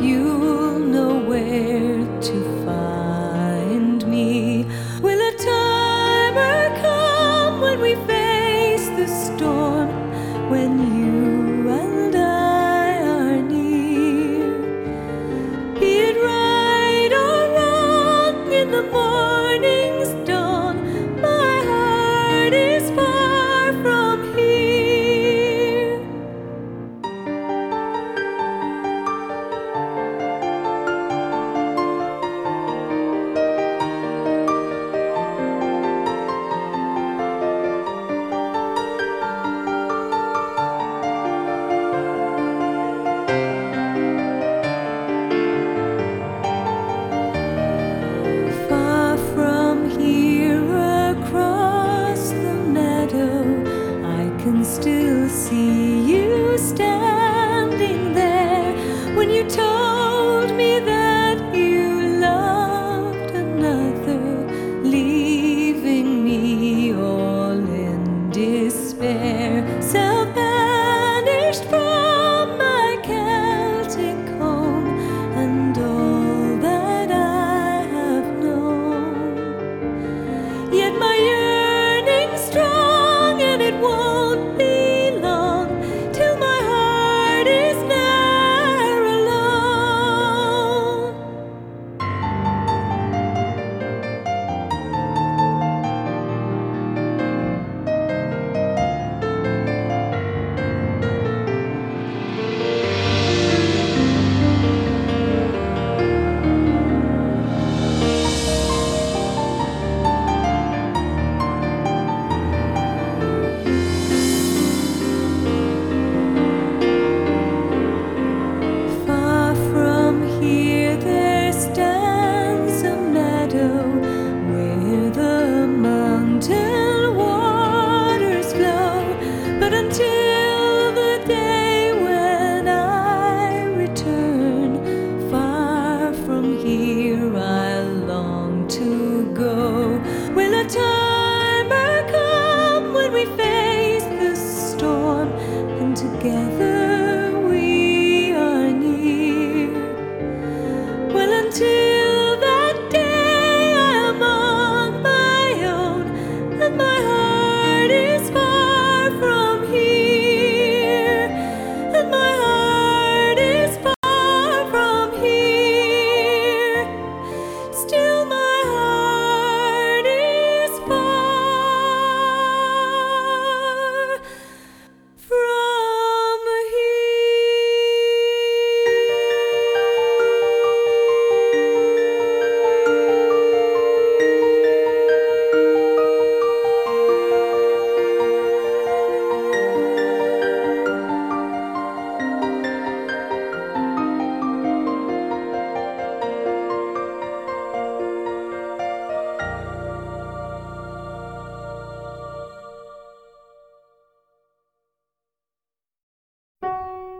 you'll know where to find.